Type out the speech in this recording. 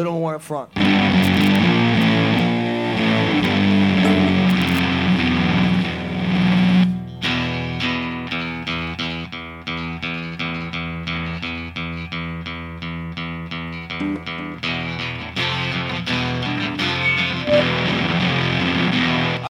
little more up front.